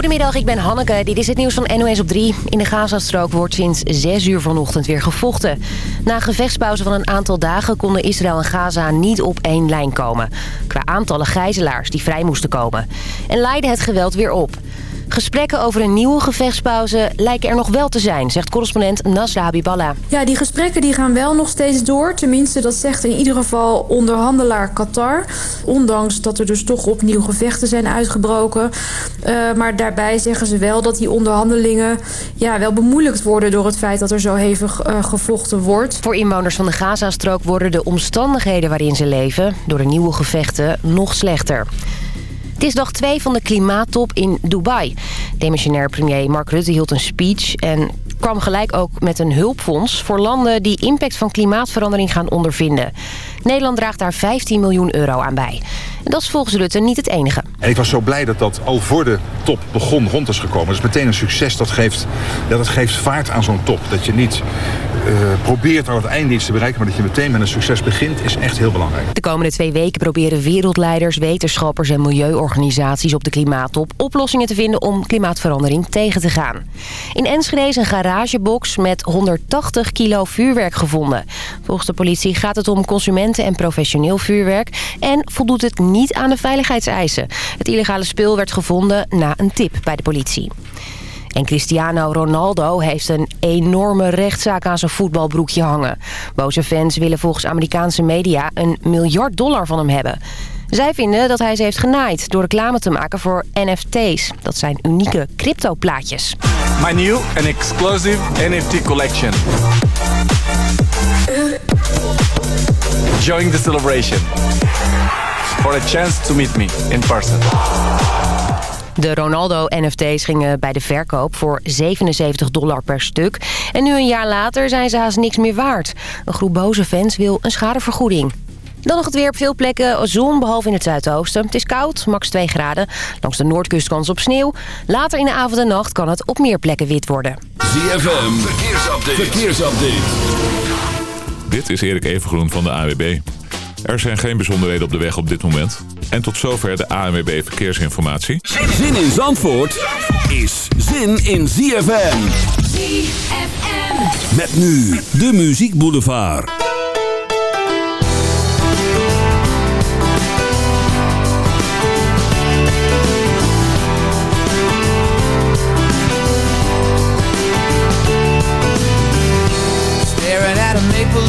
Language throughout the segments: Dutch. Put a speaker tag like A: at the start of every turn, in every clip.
A: Goedemiddag, ik ben Hanneke. Dit is het nieuws van NOS op 3. In de Gazastrook wordt sinds 6 uur vanochtend weer gevochten. Na een gevechtspauze van een aantal dagen konden Israël en Gaza niet op één lijn komen. Qua aantallen gijzelaars die vrij moesten komen. En leidde het geweld weer op. Gesprekken over een nieuwe gevechtspauze lijken er nog wel te zijn, zegt correspondent Nasra Habiballa.
B: Ja, die gesprekken die gaan wel nog steeds door. Tenminste, dat zegt in ieder geval onderhandelaar Qatar. Ondanks dat er dus toch opnieuw gevechten zijn uitgebroken. Uh, maar daarbij zeggen ze wel dat die onderhandelingen ja, wel bemoeilijkt worden... door het feit dat er zo hevig uh, gevochten wordt.
A: Voor inwoners van de Gazastrook worden de omstandigheden waarin ze leven... door de nieuwe gevechten nog slechter. Het is dag 2 van de klimaattop in Dubai. Demissionair premier Mark Rutte hield een speech... en kwam gelijk ook met een hulpfonds... voor landen die impact van klimaatverandering gaan ondervinden. Nederland draagt daar 15 miljoen euro aan bij. En dat is volgens Rutte niet het enige.
C: En ik was zo blij dat dat al voor de top begon rond is gekomen. Dat is meteen een succes. Dat geeft, dat geeft vaart aan zo'n top. Dat je niet uh, probeert aan het einde iets te bereiken... maar dat je meteen met een succes begint, is echt heel belangrijk.
A: De komende twee weken proberen wereldleiders, wetenschappers en milieuorganisaties op de klimaattop... oplossingen te vinden om klimaatverandering tegen te gaan. In Enschede is een garagebox met 180 kilo vuurwerk gevonden. Volgens de politie gaat het om consumenten- en professioneel vuurwerk... en voldoet het niet aan de veiligheidseisen. Het illegale spul werd gevonden na een tip bij de politie. En Cristiano Ronaldo heeft een enorme rechtszaak aan zijn voetbalbroekje hangen. Boze fans willen volgens Amerikaanse media een miljard dollar van hem hebben. Zij vinden dat hij ze heeft genaaid door reclame te maken voor NFT's. Dat zijn unieke cryptoplaatjes.
D: My new and exclusive NFT collection. Join the celebration. For a chance to meet me in person.
A: De Ronaldo-NFT's gingen bij de verkoop voor 77 dollar per stuk. En nu een jaar later zijn ze haast niks meer waard. Een groep boze fans wil een schadevergoeding. Dan nog het weer op veel plekken. Zon, behalve in het zuidoosten. Het is koud, max 2 graden. Langs de noordkust kans op sneeuw. Later in de avond en nacht kan het op meer plekken wit worden.
E: ZFM, verkeersupdate. verkeersupdate.
F: Dit is Erik Evengroen van de AWB. Er zijn geen bijzonderheden op de weg op dit moment. En tot zover de ANWB Verkeersinformatie.
E: Zin in Zandvoort is zin in ZFM.
G: ZFM.
E: Met nu de Muziek Boulevard.
H: Staring at a maple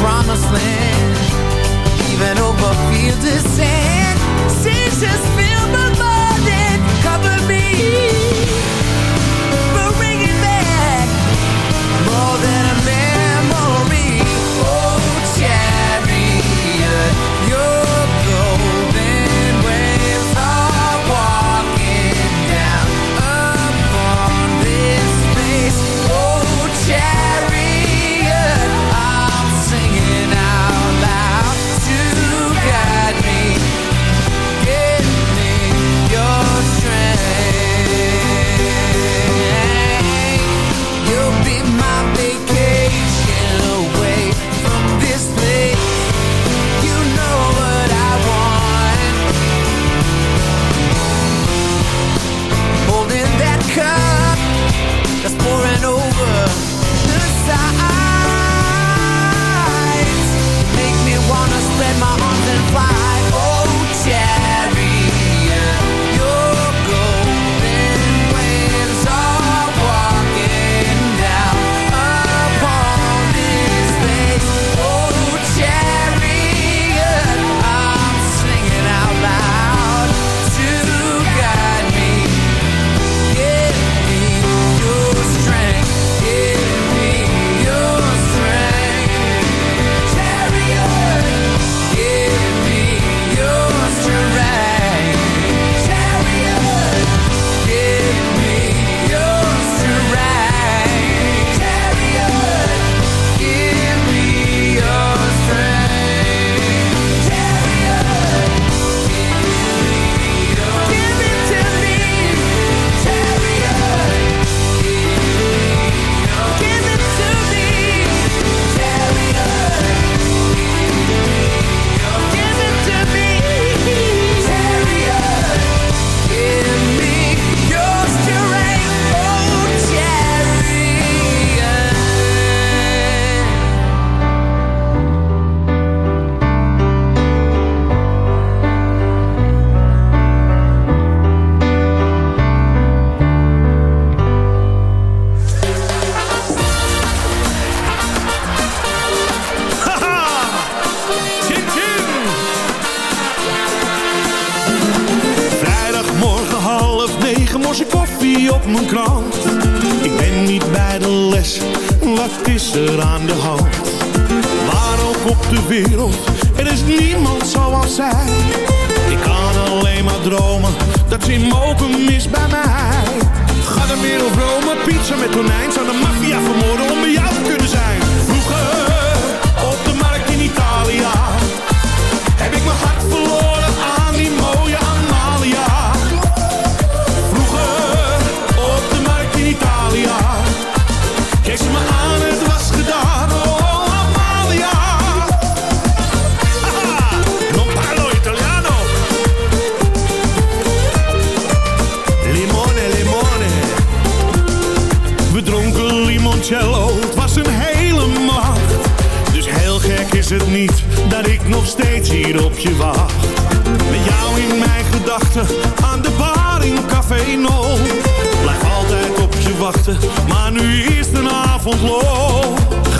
H: promised land
G: bedronken limoncello, het was een hele macht. Dus heel gek is het niet dat ik nog steeds hier op je wacht. Met jou in mijn gedachten, aan de bar in Café No. Blijf altijd op je wachten, maar nu is de avond lo.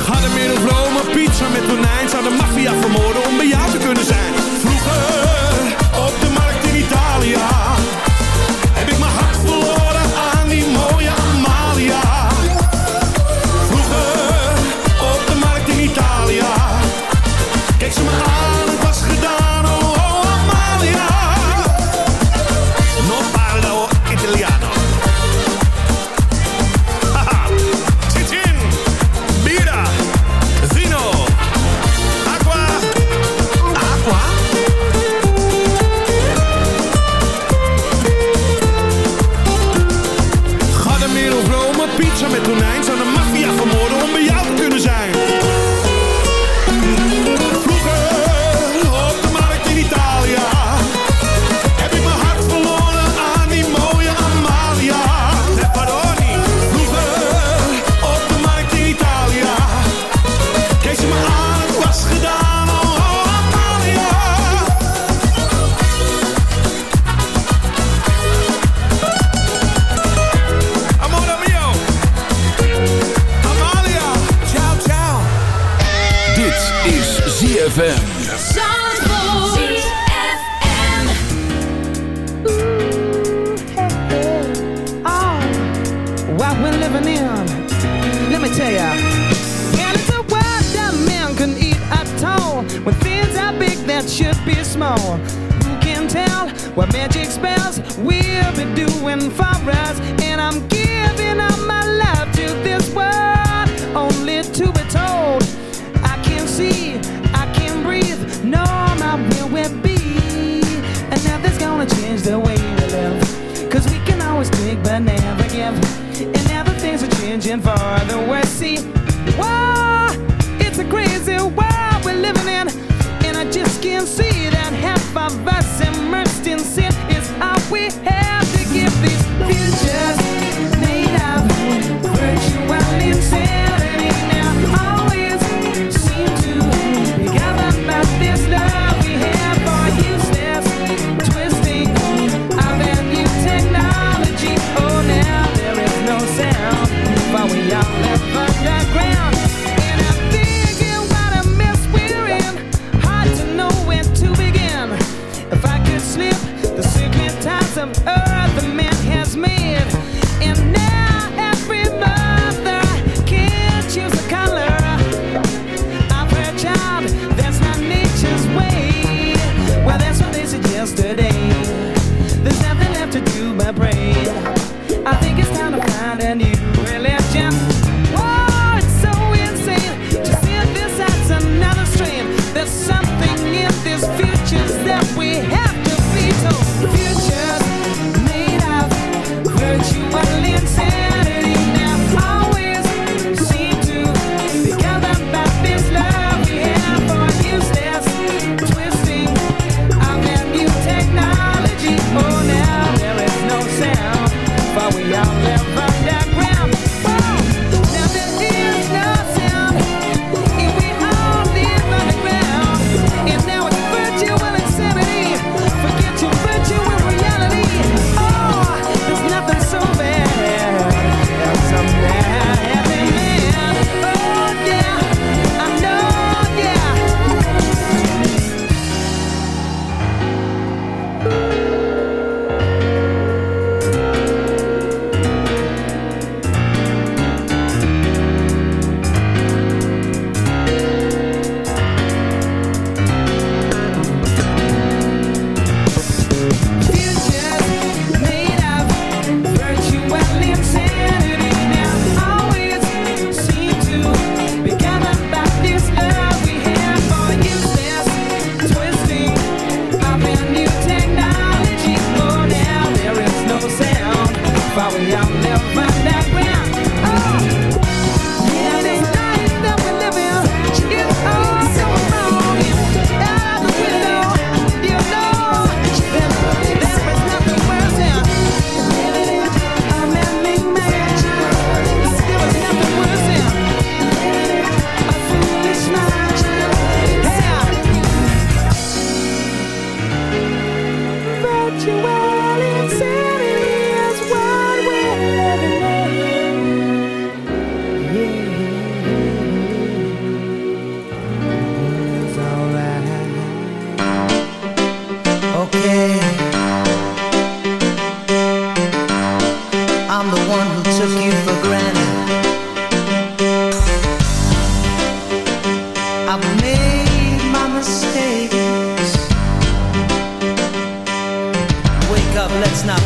G: Ga de middel pizza met tonijn, zou de maffia vermoorden om bij jou te kunnen zijn. Vroeger
I: should be small. Who can tell what magic spells we'll be doing for us? And I'm giving up my love to this world. Oh,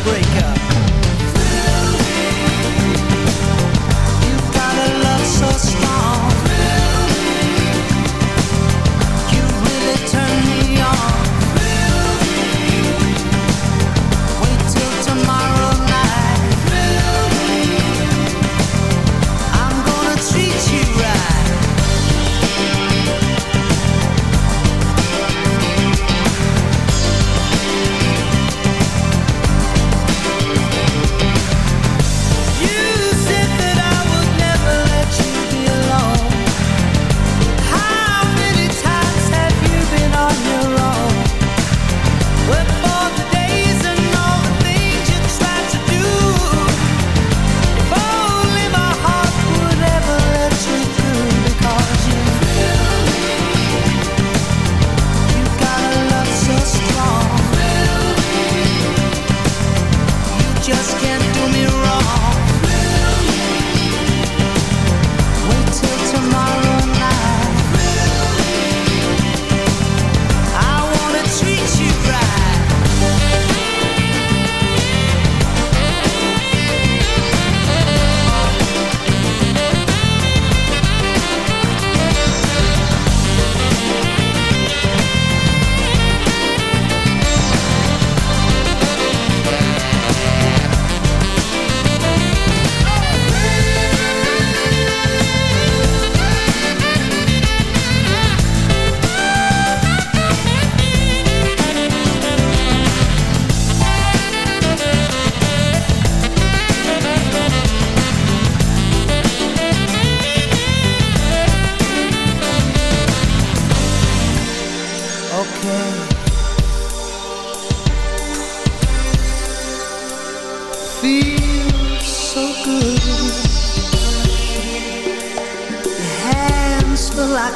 J: breaker.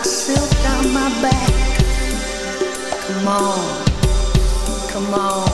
J: Silk down my back. Come on, come on.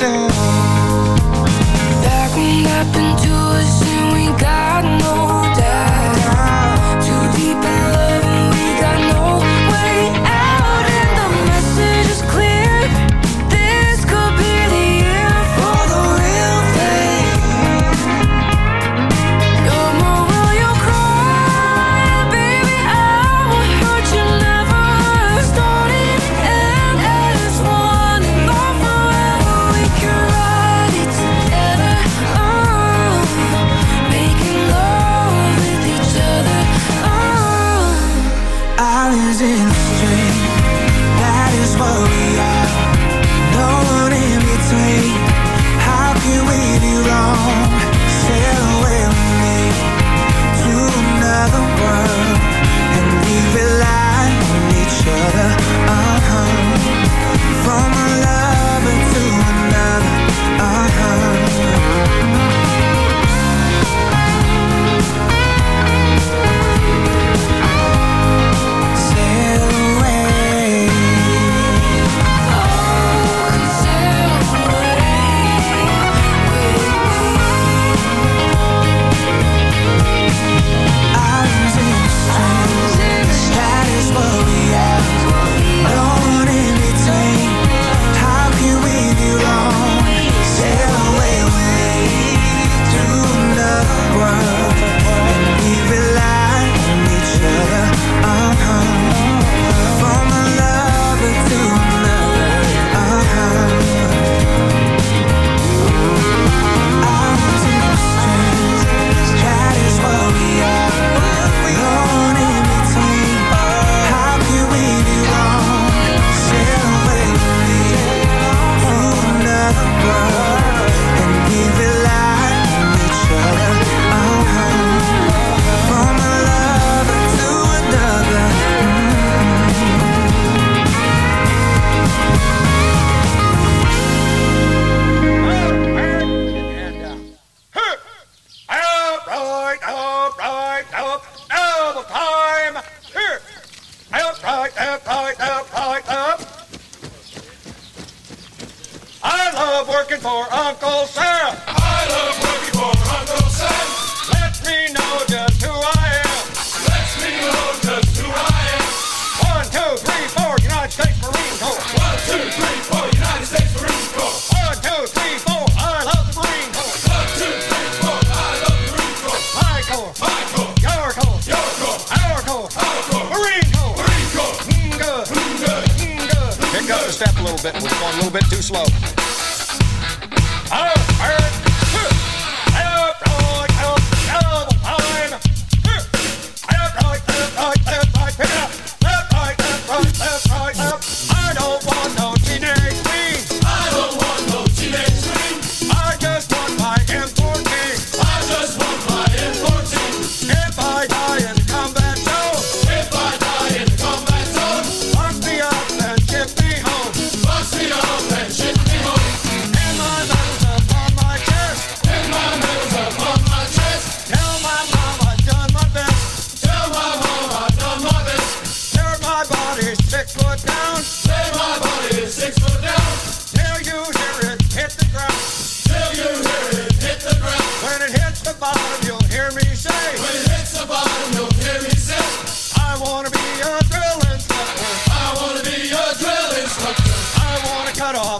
H: down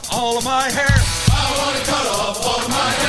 K: off all of my hair. I want to cut off all of my hair.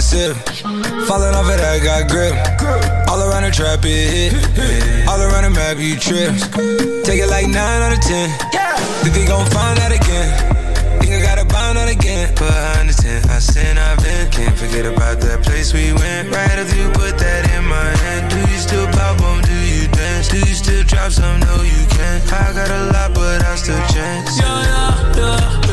L: one sip. Falling off of that, got grip. All around the trap, it hit. All around the map, you trip. Take it like 9 out of 10. Think they gon' find that again. Think I gotta find that again. But I understand, I sin, I've been. Can't forget about that place we went. Right if you put that in my hand. Do you still pop them? Do you dance? Do you still drop some? No, you can't. I got a lot, but I still chance.
M: Yeah, yeah, yeah.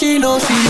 N: She knows,